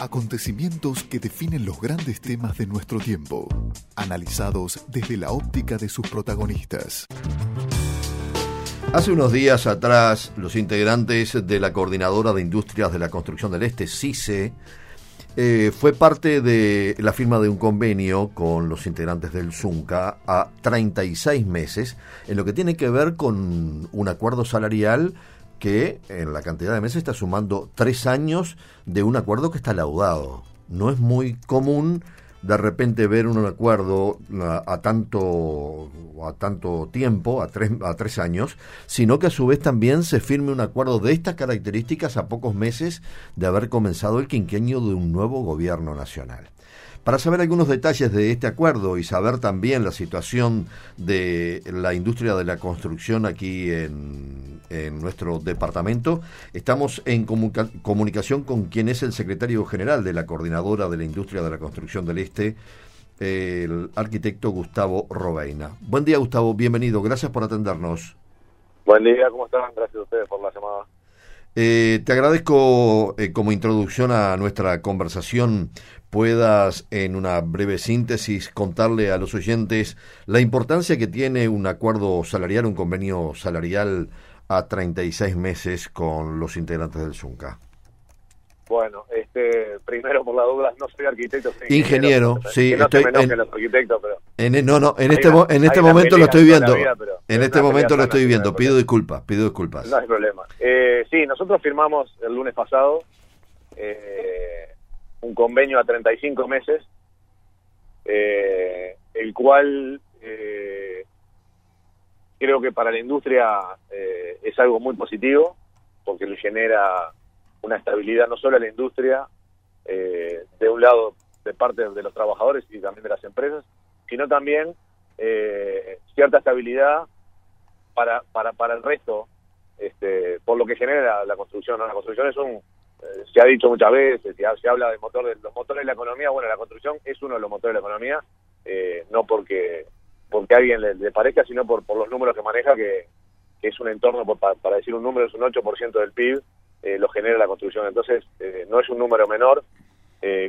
Acontecimientos que definen los grandes temas de nuestro tiempo, analizados desde la óptica de sus protagonistas. Hace unos días atrás, los integrantes de la Coordinadora de Industrias de la Construcción del Este, CICE, eh, fue parte de la firma de un convenio con los integrantes del ZUNCA a 36 meses, en lo que tiene que ver con un acuerdo salarial que en la cantidad de meses está sumando tres años de un acuerdo que está laudado. No es muy común de repente ver un acuerdo a, tanto a tanto tiempo, a tres, a tres años, sino que a su vez también se firme un acuerdo de estas características a pocos meses de haber comenzado el quinquenio de un nuevo gobierno nacional. Para saber algunos detalles de este acuerdo y saber también la situación de la industria de la construcción aquí en, nuestro departamento, estamos en comunicación con quien es el secretario general de la Coordinadora de la Industria de la Construcción del Este, el arquitecto Gustavo Robeina. Buen día, Gustavo, bienvenido, gracias por atendernos. Buen día, ¿cómo están? Gracias a ustedes por la llamada. Eh, te agradezco eh, como introducción a nuestra conversación puedas en una breve síntesis contarle a los oyentes la importancia que tiene un acuerdo salarial, un convenio salarial a 36 meses con los integrantes del ZUNCA. Bueno, este, primero por la duda, no soy arquitecto, soy ingeniero. ingeniero sí, no estoy en, los arquitectos, pero en, no, no, en este, en este momento lo estoy viendo. en este momento lo estoy viendo. Pido disculpas, pido disculpas. No hay problema. Eh, sí, nosotros firmamos el lunes pasado eh, un convenio a 35 meses, eh, el cual eh, creo que para la industria eh, es algo muy positivo, porque le genera una estabilidad no solo a la industria, de un lado de parte de los trabajadores y también de las empresas, sino también cierta estabilidad para, para, para el resto, este, por lo que genera la construcción. La construcción es un eh, se ha dicho muchas veces, se, habla de motor de los motores de la economía, bueno, la construcción es uno de los motores de la economía, eh, no porque porque a alguien le, parezca, sino por, por los números que maneja, que, es un entorno, para, decir un número, es un 8% del PIB, eh, lo genera la construcción. Entonces, no es un número menor.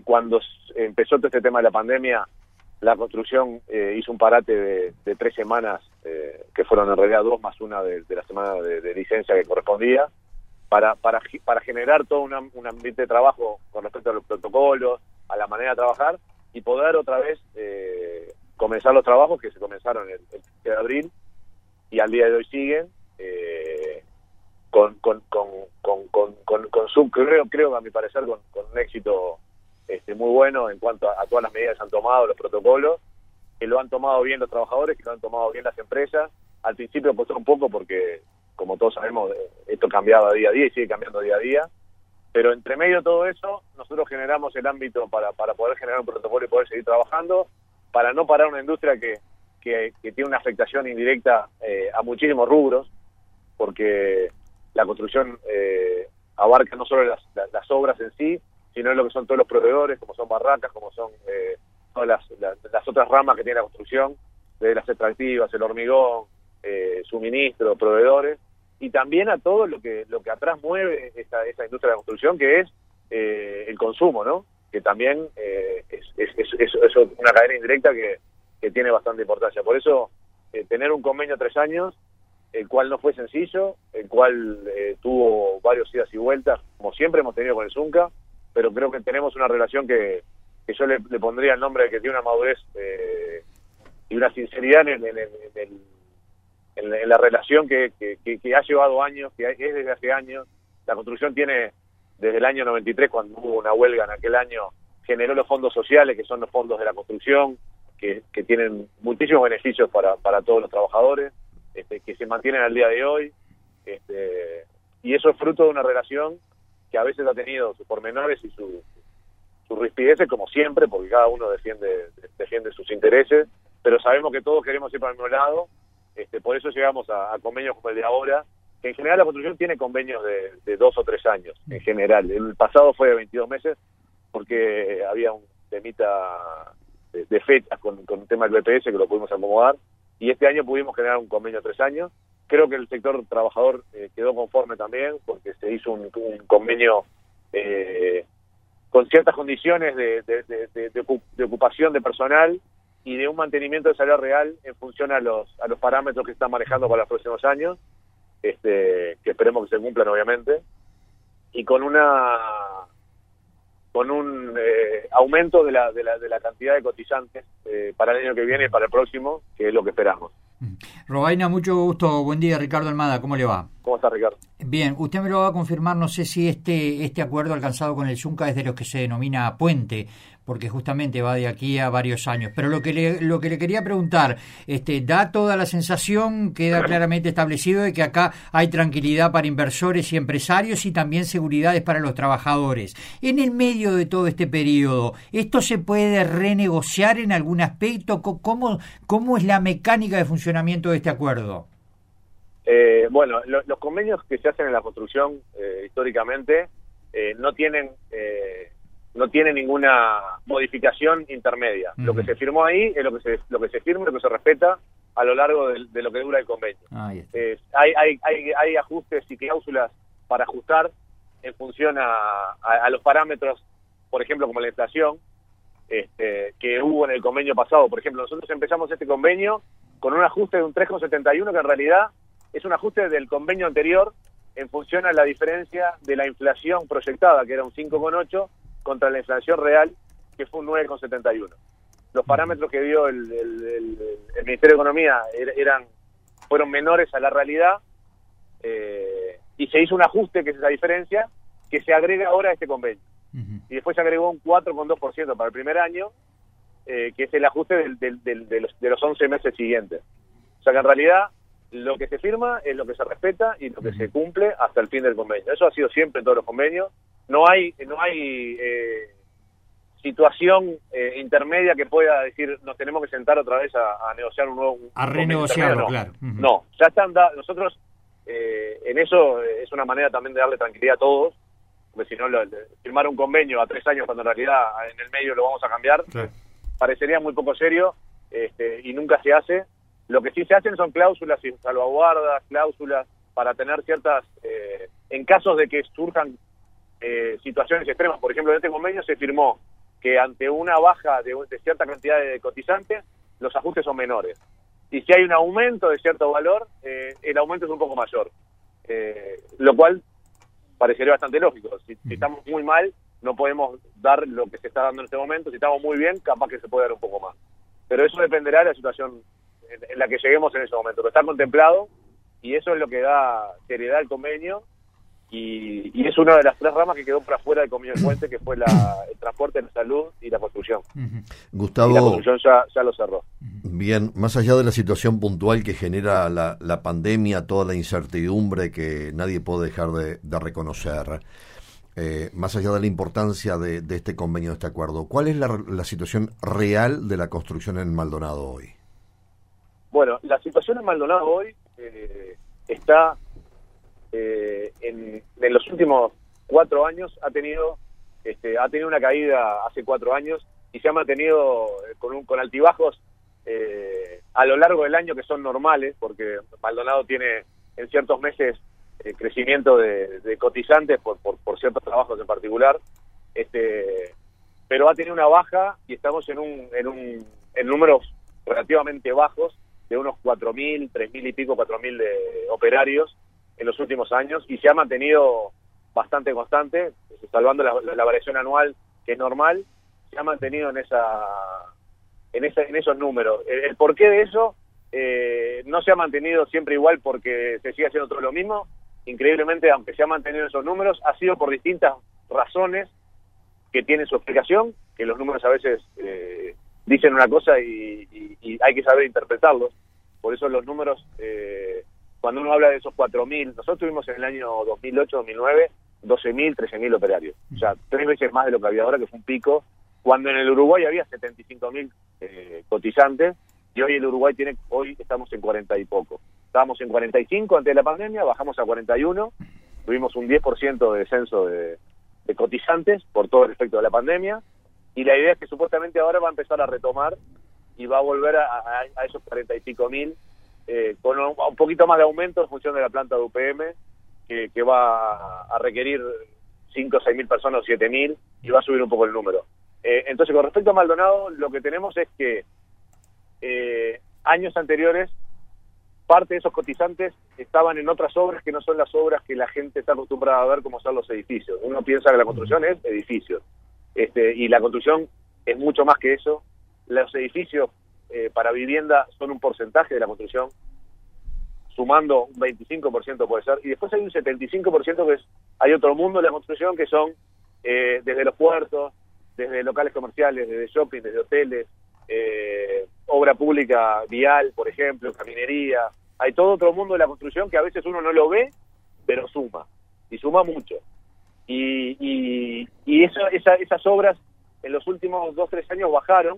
cuando empezó todo este tema de la pandemia, la construcción hizo un parate de, tres semanas, que fueron en realidad dos más una de, la semana de licencia que correspondía para, para, para generar todo un ambiente de trabajo con respecto a los protocolos, a la manera de trabajar y poder otra vez eh, comenzar los trabajos que se comenzaron el, el de abril y al día de hoy siguen eh, con, con, con, con, con, con, su, creo, creo a mi parecer con, un éxito este, muy bueno en cuanto a, todas las medidas que se han tomado, los protocolos, que lo han tomado bien los trabajadores, que lo han tomado bien las empresas. Al principio costó un poco porque como todos sabemos, eh, esto cambiaba día a día y sigue cambiando día a día. Pero entre medio de todo eso, nosotros generamos el ámbito para, para poder generar un protocolo y poder seguir trabajando, para no parar una industria que, que, tiene una afectación indirecta eh, a muchísimos rubros, porque la construcción eh, abarca no solo las, las, obras en sí, sino lo que son todos los proveedores, como son barracas, como son todas las, las, otras ramas que tiene la construcción, de las extractivas, el hormigón, suministro, proveedores y también a todo lo que lo que atrás mueve esa, esa industria de la construcción, que es eh, el consumo, ¿no? Que también eh, es, es, una cadena indirecta que, que, tiene bastante importancia. Por eso, eh, tener un convenio tres años, el cual no fue sencillo, el cual tuvo varios idas y vueltas, como siempre hemos tenido con el Zunca, pero creo que tenemos una relación que, que yo le, pondría el nombre de que tiene una madurez y una sinceridad en, en, en el en, la relación que, que, ha llevado años, que es desde hace años. La construcción tiene, desde el año 93, cuando hubo una huelga en aquel año, generó los fondos sociales, que son los fondos de la construcción, que, que tienen muchísimos beneficios para, para todos los trabajadores, este, que se mantienen al día de hoy. Este, y eso es fruto de una relación que a veces ha tenido sus pormenores y sus su rispideces, como siempre, porque cada uno defiende, defiende sus intereses, pero sabemos que todos queremos ir para el mismo lado este, por eso llegamos a, convenios como el de ahora, que en general la construcción tiene convenios de, dos o tres años, en general. El pasado fue de 22 meses, porque había un temita de, fechas con, con el tema del BPS que lo pudimos acomodar, y este año pudimos generar un convenio de tres años. Creo que el sector trabajador eh, quedó conforme también, porque se hizo un, convenio eh, con ciertas condiciones de, de, ocupación de personal y de un mantenimiento de salario real en función a los, a los parámetros que están manejando para los próximos años, este, que esperemos que se cumplan obviamente, y con una con un eh, aumento de la, de, la, de la cantidad de cotizantes eh, para el año que viene y para el próximo, que es lo que esperamos. Robaina, mucho gusto. Buen día, Ricardo Almada. ¿Cómo le va? ¿Cómo está, Ricardo? Bien, usted me lo va a confirmar. No sé si este, este acuerdo alcanzado con el Zunca es de los que se denomina puente, porque justamente va de aquí a varios años. Pero lo que le, lo que le quería preguntar, este, da toda la sensación, queda claramente establecido de que acá hay tranquilidad para inversores y empresarios y también seguridades para los trabajadores. En el medio de todo este periodo, ¿esto se puede renegociar en algún aspecto? ¿Cómo, cómo es la mecánica de funcionamiento de este acuerdo? Eh, bueno, los convenios que se hacen en la construcción eh, históricamente eh, no tienen no tiene ninguna modificación intermedia. Lo que se firmó ahí es lo que se, lo que se firma y lo que se respeta a lo largo de, lo que dura el convenio. hay, hay, hay, hay, ajustes y cláusulas para ajustar en función a, a, los parámetros, por ejemplo, como la inflación, este, que hubo en el convenio pasado. Por ejemplo, nosotros empezamos este convenio con un ajuste de un 3,71 que en realidad es un ajuste del convenio anterior en función a la diferencia de la inflación proyectada, que era un 5,8, contra la inflación real, que fue un 9,71. Los parámetros que dio el, Ministerio de Economía er, eran fueron menores a la realidad eh, y se hizo un ajuste, que es esa diferencia, que se agrega ahora a este convenio. Y después se agregó un 4,2% para el primer año, eh, que es el ajuste de, los, de los 11 meses siguientes. O sea que en realidad lo que se firma es lo que se respeta y lo que se cumple hasta el fin del convenio. Eso ha sido siempre en todos los convenios. No hay no hay eh, situación eh, intermedia que pueda decir nos tenemos que sentar otra vez a, negociar un nuevo a renegociarlo no. claro. No ya están nosotros eh, en eso es una manera también de darle tranquilidad a todos porque si no firmar un convenio a tres años cuando en realidad en el medio lo vamos a cambiar parecería muy poco serio este, y nunca se hace lo que sí se hacen son cláusulas y salvaguardas cláusulas para tener ciertas en casos de que surjan eh, situaciones extremas. Por ejemplo, en este convenio se firmó que ante una baja de, cierta cantidad de cotizantes, los ajustes son menores. Y si hay un aumento de cierto valor, eh, el aumento es un poco mayor. Eh, lo cual parecería bastante lógico. Si, estamos muy mal, no podemos dar lo que se está dando en este momento. Si estamos muy bien, capaz que se puede dar un poco más. Pero eso dependerá de la situación en, la que lleguemos en ese momento. Pero está contemplado y eso es lo que da seriedad al convenio y, es una de las tres ramas que quedó por afuera del convenio del puente, que fue la, el transporte, la salud y la construcción. Gustavo. la construcción ya, lo cerró. Bien, más allá de la situación puntual que genera la, la pandemia, toda la incertidumbre que nadie puede dejar de, reconocer, eh, más allá de la importancia de, este convenio, de este acuerdo, ¿cuál es la, la situación real de la construcción en Maldonado hoy? Bueno, la situación en Maldonado hoy eh, está eh, en, los últimos cuatro años ha tenido este, ha tenido una caída hace cuatro años y se ha mantenido eh, con, un, con altibajos eh, a lo largo del año que son normales, porque Maldonado tiene en ciertos meses crecimiento de, cotizantes por, por, ciertos trabajos en particular, este, pero ha tenido una baja y estamos en, un, en, un, en números relativamente bajos de unos 4.000, 3.000 y pico, 4.000 de operarios en los últimos años y se ha mantenido bastante constante, salvando la, variación anual que es normal, se ha mantenido en esa en, esa, en esos números. El, porqué de eso eh, no se ha mantenido siempre igual porque se sigue haciendo todo lo mismo. Increíblemente, aunque se ha mantenido esos números, ha sido por distintas razones que tienen su explicación, que los números a veces eh, dicen una cosa y, hay que saber interpretarlos. Por eso los números eh, cuando uno habla de esos 4.000, nosotros tuvimos en el año 2008-2009 12.000, 13.000 operarios. O sea, tres veces más de lo que había ahora, que fue un pico, cuando en el Uruguay había 75.000 eh, cotizantes y hoy el Uruguay tiene, hoy estamos en 40 y poco. Estábamos en 45 antes de la pandemia, bajamos a 41, tuvimos un 10% de descenso de, cotizantes por todo el efecto de la pandemia y la idea es que supuestamente ahora va a empezar a retomar y va a volver a, a esos 40 y pico mil eh, con un, poquito más de aumento en función de la planta de UPM, que, va a requerir 5 o 6 mil personas o 7 mil y va a subir un poco el número. Eh, entonces, con respecto a Maldonado, lo que tenemos es que eh, años anteriores, parte de esos cotizantes estaban en otras obras que no son las obras que la gente está acostumbrada a ver como son los edificios. Uno piensa que la construcción es edificios, este, y la construcción es mucho más que eso. Los edificios eh, para vivienda son un porcentaje de la construcción, sumando un 25% puede ser, y después hay un 75% que es, hay otro mundo de la construcción que son eh, desde los puertos, desde locales comerciales, desde shopping, desde hoteles, eh, obra pública vial, por ejemplo, caminería. Hay todo otro mundo de la construcción que a veces uno no lo ve, pero suma, y suma mucho. Y, y, y eso, esa, esas obras en los últimos dos, tres años bajaron,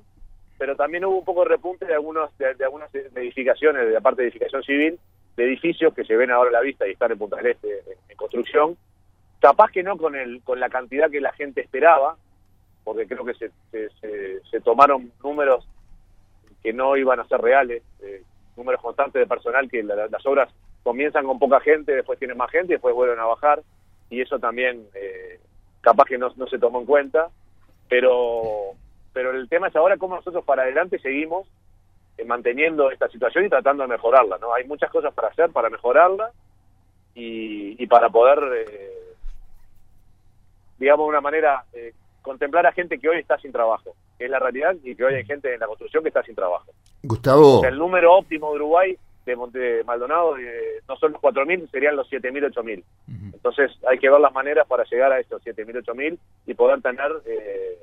pero también hubo un poco de repunte de, algunos, de, algunas edificaciones, de la parte de edificación civil, de edificios que se ven ahora a la vista y están en Punta del Este en, construcción, capaz que no con, el, con la cantidad que la gente esperaba, porque creo que se, se, tomaron números que no iban a ser reales, eh, números constantes de personal, que las obras comienzan con poca gente, después tienen más gente y después vuelven a bajar, y eso también eh, capaz que no, no se tomó en cuenta, pero, pero el tema es ahora cómo nosotros para adelante seguimos eh, manteniendo esta situación y tratando de mejorarla, ¿no? Hay muchas cosas para hacer para mejorarla y, y para poder, digamos de una manera, contemplar a gente que hoy está sin trabajo, que es la realidad, y que hoy hay gente en la construcción que está sin trabajo. Gustavo. el número óptimo de Uruguay, de, Monte Maldonado, no son los 4.000, serían los 7.000, 8.000. Entonces hay que ver las maneras para llegar a estos 7.000, 8.000 y poder tener eh,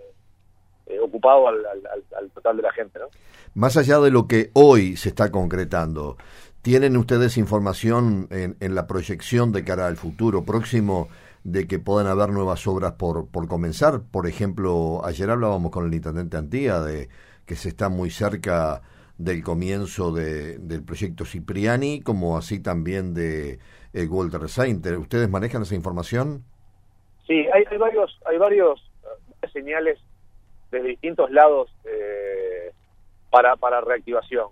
eh, ocupado al, al, total de la gente. ¿no? Más allá de lo que hoy se está concretando, ¿tienen ustedes información en, en la proyección de cara al futuro próximo? de que puedan haber nuevas obras por, por comenzar. Por ejemplo, ayer hablábamos con el intendente Antía de que se está muy cerca del comienzo de, del proyecto Cipriani, como así también de eh, Walter Sainter. ¿Ustedes manejan esa información? Sí, hay, hay varios, hay varios eh, señales de distintos lados eh, para, para reactivación.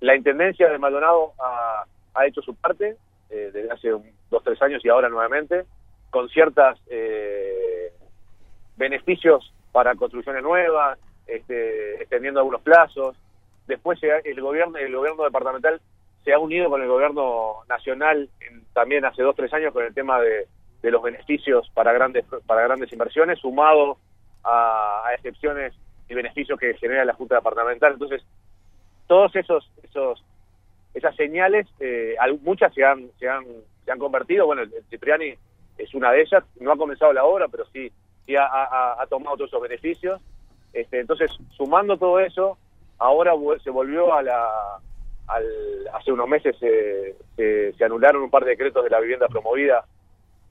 la Intendencia de Maldonado ha, ha hecho su parte desde hace un, dos, tres años y ahora nuevamente, con ciertos eh, beneficios para construcciones nuevas, este, extendiendo algunos plazos. Después el gobierno, el gobierno departamental se ha unido con el gobierno nacional también hace dos, tres años con el tema de, los beneficios para grandes, para grandes inversiones, sumado a, excepciones y beneficios que genera la Junta Departamental. Entonces, todos esos, esos esas señales, eh, muchas se han, se han se han convertido, bueno, el, Cipriani es una de ellas, no ha comenzado la obra, pero sí, sí ha, tomado todos esos beneficios. Este, entonces, sumando todo eso, ahora se volvió a la... Al, hace unos meses se, se, anularon un par de decretos de la vivienda promovida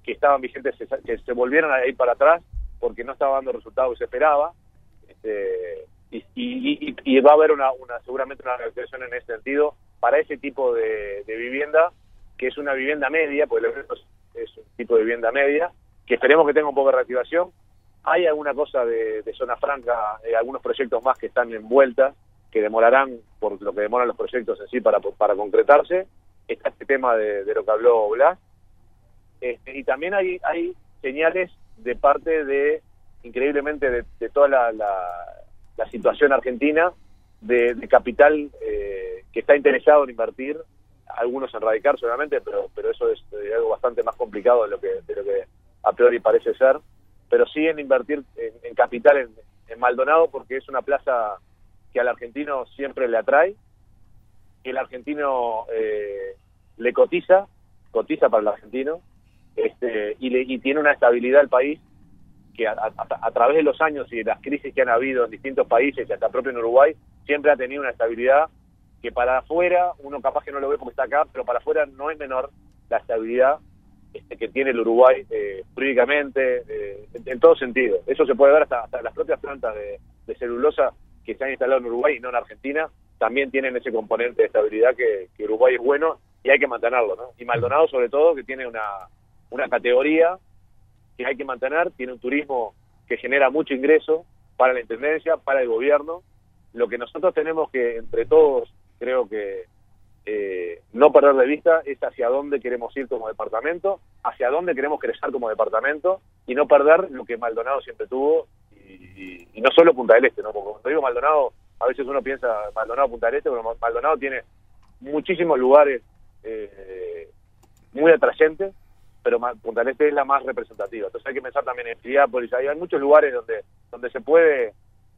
que estaban vigentes, que se volvieron a ir para atrás porque no estaba dando resultados que se esperaba. Este, y, y, va a haber una, una seguramente una reactivación en ese sentido para ese tipo de, vivienda que es una vivienda media, porque es un tipo de vivienda media, que esperemos que tenga un poco de reactivación. Hay alguna cosa de, zona franca, eh, algunos proyectos más que están en vuelta, que demorarán por lo que demoran los proyectos en sí para, para concretarse. Está este tema de, lo que habló Blas. Este, y también hay, hay señales de parte de, increíblemente, de, toda la, la, situación argentina, de, capital eh, que está interesado en invertir algunos en radicar solamente, pero, pero eso es eh, algo bastante más complicado de lo que, de lo que a priori parece ser, pero sí en invertir en, capital en, Maldonado porque es una plaza que al argentino siempre le atrae, que el argentino eh, le cotiza, cotiza para el argentino, este, y, le, y tiene una estabilidad el país que a, través de los años y de las crisis que han habido en distintos países y hasta propio en Uruguay, siempre ha tenido una estabilidad que para afuera, uno capaz que no lo ve porque está acá, pero para afuera no es menor la estabilidad este, que tiene el Uruguay eh, jurídicamente, eh, en, todo sentido. Eso se puede ver hasta, hasta las propias plantas de, celulosa que se han instalado en Uruguay y no en Argentina, también tienen ese componente de estabilidad que, Uruguay es bueno y hay que mantenerlo. ¿no? Y Maldonado sobre todo, que tiene una, una categoría que hay que mantener, tiene un turismo que genera mucho ingreso para la Intendencia, para el gobierno. Lo que nosotros tenemos que, entre todos, creo que, eh, no perder de vista es hacia dónde queremos ir como departamento, hacia dónde queremos crecer como departamento y no perder lo que Maldonado siempre tuvo y, no solo Punta del Este, ¿no? Porque cuando digo Maldonado, a veces uno piensa Maldonado Punta del Este, pero Maldonado tiene muchísimos lugares eh, muy atrayentes, pero Punta del Este es la más representativa. Entonces hay que pensar también en Friápolis, hay, muchos lugares donde donde se puede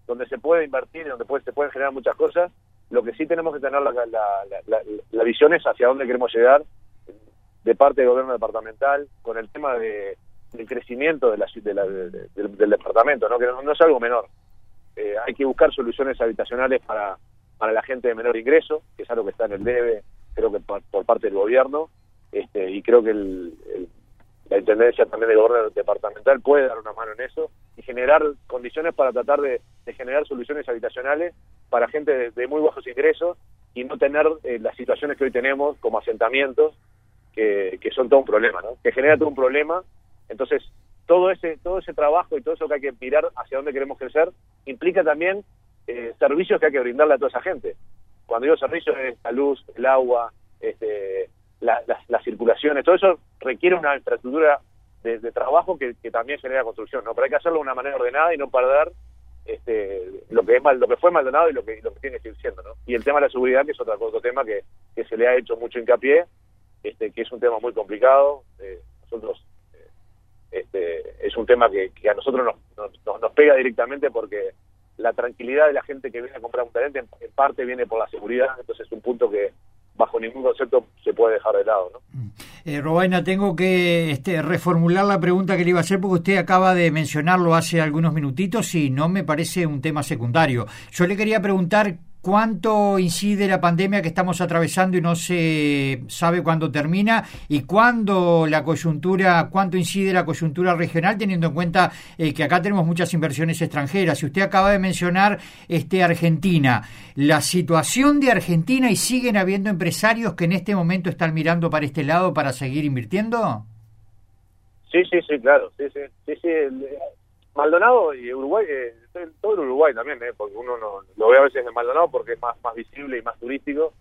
donde se puede invertir y donde puede, se pueden generar muchas cosas lo que sí tenemos que tener la, la, visión es hacia dónde queremos llegar de parte del gobierno departamental con el tema de, del crecimiento de la, del, departamento, ¿no? que no, es algo menor. Eh, hay que buscar soluciones habitacionales para, para la gente de menor ingreso, que es algo que está en el debe, creo que por, parte del gobierno, este, y creo que el, la Intendencia también del gobierno departamental puede dar una mano en eso y generar condiciones para tratar de, generar soluciones habitacionales para gente de, muy bajos ingresos y no tener eh, las situaciones que hoy tenemos como asentamientos que, son todo un problema, ¿no? Que genera todo un problema. Entonces, todo ese todo ese trabajo y todo eso que hay que mirar hacia dónde queremos crecer implica también eh, servicios que hay que brindarle a toda esa gente. Cuando digo servicios es la luz, el agua, este, las circulaciones, todo eso requiere una infraestructura de, trabajo que, también genera construcción, ¿no? Pero hay que hacerlo de una manera ordenada y no perder este, lo que es mal, lo que fue Maldonado y lo que, lo que tiene que ir siendo, ¿no? Y el tema de la seguridad, que es otro, otro tema que, que se le ha hecho mucho hincapié, este, que es un tema muy complicado. Eh, nosotros este, es un tema que, a nosotros nos, nos, nos, pega directamente porque la tranquilidad de la gente que viene a comprar un talento en, parte viene por la seguridad, entonces es un punto que bajo ningún concepto se puede dejar de lado. ¿no? Mm. Eh, Robaina, tengo que este, reformular la pregunta que le iba a hacer porque usted acaba de mencionarlo hace algunos minutitos y no me parece un tema secundario. Yo le quería preguntar cuánto incide la pandemia que estamos atravesando y no se sabe cuándo termina y cuándo la coyuntura, cuánto incide la coyuntura regional teniendo en cuenta eh, que acá tenemos muchas inversiones extranjeras. Y usted acaba de mencionar este Argentina, la situación de Argentina y siguen habiendo empresarios que en este momento están mirando para este lado para seguir invirtiendo. Sí, sí, sí, claro, sí, sí, sí, sí. Maldonado y Uruguay, eh, todo el Uruguay también, eh, porque uno no, lo ve a veces en Maldonado porque es más, más visible y más turístico,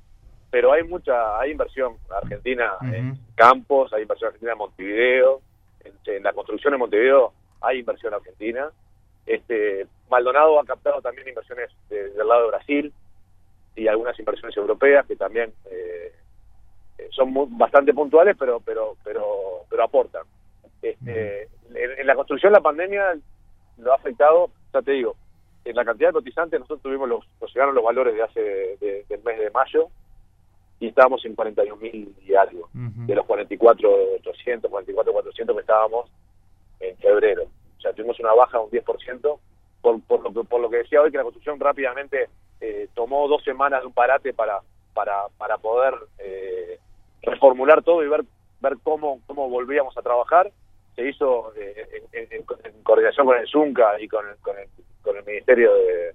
pero hay mucha, hay inversión argentina en campos, hay inversión argentina en Montevideo, en, la construcción en Montevideo hay inversión argentina. Este Maldonado ha captado también inversiones del lado de Brasil y algunas inversiones europeas que también eh, son bastante puntuales, pero pero pero pero aportan. Este, en, la construcción la pandemia lo ha afectado, ya te digo, en la cantidad de cotizantes nosotros tuvimos los, nos llegaron los valores de hace del mes de mayo y estábamos en 41 mil y algo, de los 44 800, 44 400 que estábamos en febrero. O sea, tuvimos una baja de un 10% por, por, lo, que, por lo que decía hoy que la construcción rápidamente eh, tomó dos semanas de un parate para, para, para poder eh, reformular todo y ver, ver cómo, cómo volvíamos a trabajar se hizo eh, en, coordinación con el ZUNCA y con el, con el, con el Ministerio de,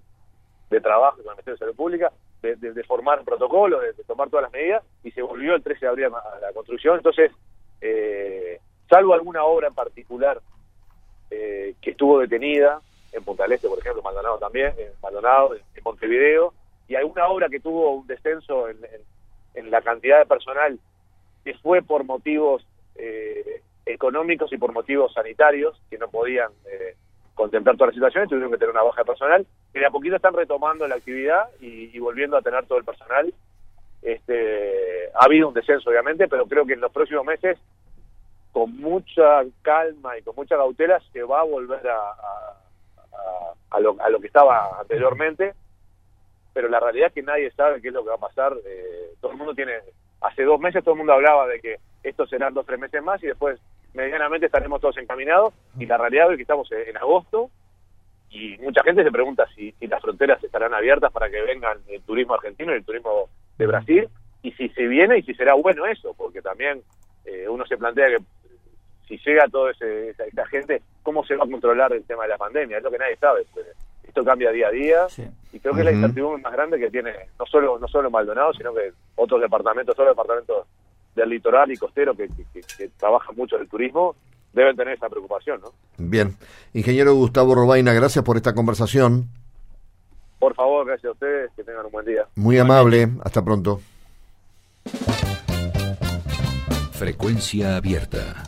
Trabajo y con el Ministerio de Salud Pública, de, de, formar protocolo, de, tomar todas las medidas, y se volvió el 13 de abril a la construcción. Entonces, eh, salvo alguna obra en particular eh, que estuvo detenida, en Punta del Este, por ejemplo, Maldonado también, en Maldonado, en, Montevideo, y alguna obra que tuvo un descenso en, en, la cantidad de personal que fue por motivos eh, económicos y por motivos sanitarios que no podían eh, contemplar todas las situaciones, tuvieron que tener una baja de personal, que de a poquito están retomando la actividad y, volviendo a tener todo el personal. Este, ha habido un descenso, obviamente, pero creo que en los próximos meses, con mucha calma y con mucha cautela, se va a volver a, a, lo, a lo que estaba anteriormente, pero la realidad es que nadie sabe qué es lo que va a pasar. Eh, todo el mundo tiene, hace dos meses todo el mundo hablaba de que esto serán dos o tres meses más y después medianamente estaremos todos encaminados y la realidad es que estamos en agosto y mucha gente se pregunta si, las fronteras estarán abiertas para que vengan el turismo argentino y el turismo de Brasil y si se viene y si será bueno eso, porque también eh, uno se plantea que si llega toda esa, gente, ¿cómo se va a controlar el tema de la pandemia? Es lo que nadie sabe. Pues, esto cambia día a día y creo que la incertidumbre más grande que tiene no solo no solo Maldonado, sino que otros departamentos, solo departamentos del litoral y costero que, que, que trabaja mucho el turismo, deben tener esa preocupación, ¿no? Bien. Ingeniero Gustavo Robaina, gracias por esta conversación. Por favor, gracias a ustedes, que tengan un buen día. Muy amable, hasta pronto. Frecuencia abierta.